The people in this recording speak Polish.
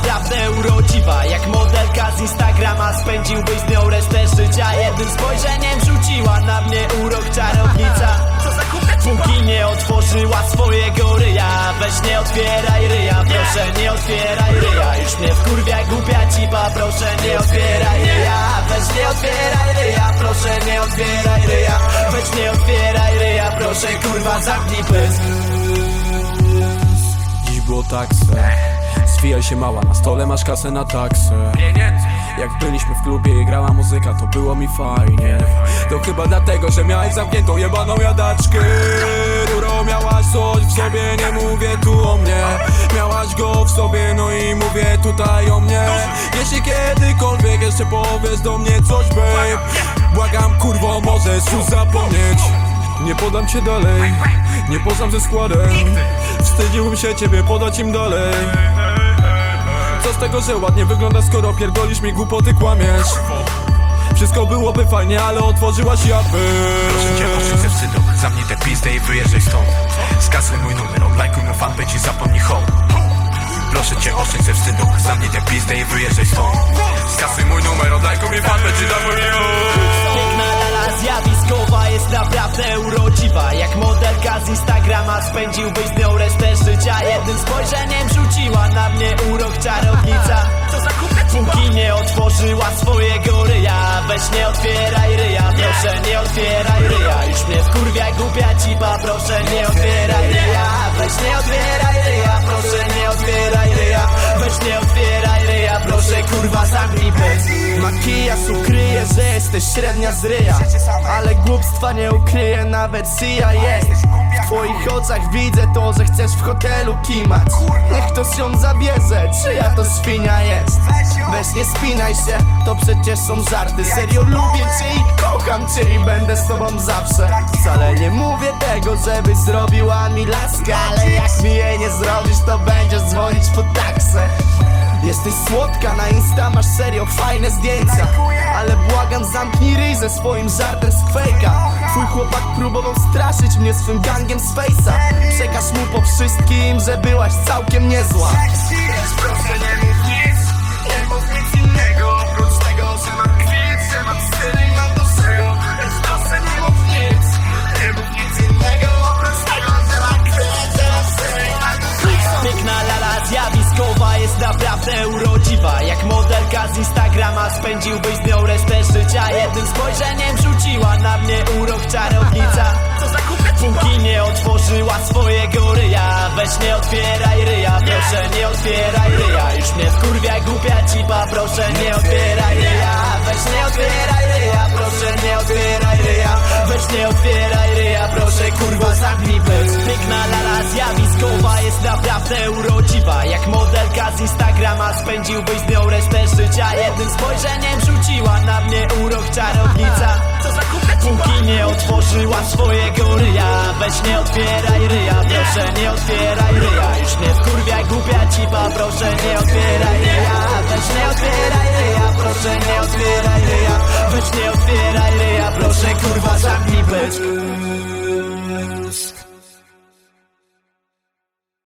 naprawdę urodziwa. Jak modelka z Instagrama spędziłbyś z nią resztę życia? Jednym spojrzeniem rzuciła na mnie urok czarownica. Póki nie otworzyła swojego ryja Weź nie otwieraj ryja, proszę nie otwieraj ryja. Już mnie wkurwia głupia cipa, proszę nie otwieraj ryja. Weź nie otwieraj ryja, proszę nie otwieraj ryja. Weź nie otwieraj ryja, proszę kurwa zamknij pysk. Dziś było taksę Zwijaj się mała, na stole masz kasę na taksę. Jak byliśmy w klubie i grała muzyka, to było mi fajnie. To chyba dlatego, że miałeś zamkniętą jebaną jadaczkę. Ruro, miałaś coś w sobie, nie mówię tu o mnie. Miałaś go w sobie, no i mówię tutaj o mnie. Jeśli kiedykolwiek jeszcze powiesz do mnie coś, babe Błagam, kurwo, możesz już zapomnieć. Nie podam cię dalej, nie poznam ze składem. Wstydziłbym się ciebie podać im dalej Co z tego, że ładnie wygląda, skoro pierdolisz mi głupoty, kłamiesz? Wszystko byłoby fajnie, ale otworzyłaś japy Proszę cię, oszczędź ze wstydu Zamknij tę pizdę i wyjeżdżaj stąd. Skasuj mój numer, odlajkuj mój fanpage i zapomnij home. Proszę cię, oszczędź ze wstydu Zamknij tę pizdę i wyjeżdżaj stąd. Skasuj mój numer, odlajkuj mi fanpage i zapomnij home. Piękna lala zjawiskowa jest naprawdę urodziwa. Jak modelka z Instagrama spędziłbyś z nią resztę życia Jednym spojrzeniem na mnie urok czarownica. Póki nie otworzyła swojego ryja Weź nie otwieraj ryja, proszę nie otwieraj ryja. Już mnie wkurwia głupia cipa, proszę nie otwieraj ryja. Weź nie otwieraj ryja, proszę nie otwieraj ryja. Weź nie otwieraj ryja, proszę kurwa zamknij Makijaż ukryje, że jesteś średnia z ryja Ale głupstwa nie ukryje nawet CIA W twoich oczach widzę to, że chcesz w hotelu kimać. Niech ktoś ją zabierze, czyja to świnia jest. Weź nie spinaj się, to przecież są żarty. Serio lubię cię i kocham cię i będę z tobą zawsze. Wcale nie mówię tego, żebyś zrobiła mi laskę Ale jak mi jej nie zrobisz, to będziesz dzwonić po taksę Jesteś słodka, na Insta masz serio fajne zdjęcia. Ale błagam zamknij ryj ze swoim żartem z fejka Twój chłopak próbował straszyć mnie swym gangiem z fejsa. Przekaż mu po wszystkim, że byłaś całkiem niezła. Proszę nie spędziłbyś z nią resztę życia? Jednym spojrzeniem rzuciła na mnie urok czarownica. Póki nie otworzyła swojego ryja Weź nie otwieraj ryja, proszę nie otwieraj ryja. Już mnie wkurwia głupia cipa, proszę nie otwieraj ryja. Weź nie otwieraj ryja, proszę nie otwieraj ryja. Weź nie otwieraj ryja, proszę kurwa zamknij pysk z Instagrama spędziłbyś z nią resztę życia. Jednym spojrzeniem rzuciła na mnie urok czarownica. Póki nie otworzyła swojego ryja Weź nie otwieraj ryja, proszę nie otwieraj